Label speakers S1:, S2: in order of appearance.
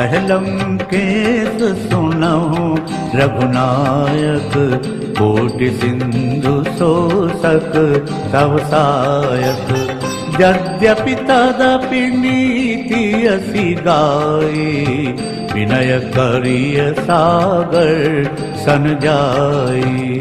S1: case सुनहु रघुनायक कोटि सिंधु शोषक तवसायक यद्यपि तदपि नीति असि गाये विनय करिय सागर सन जाई